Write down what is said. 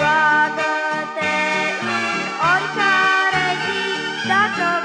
roagă-te, în oricare zi, dacă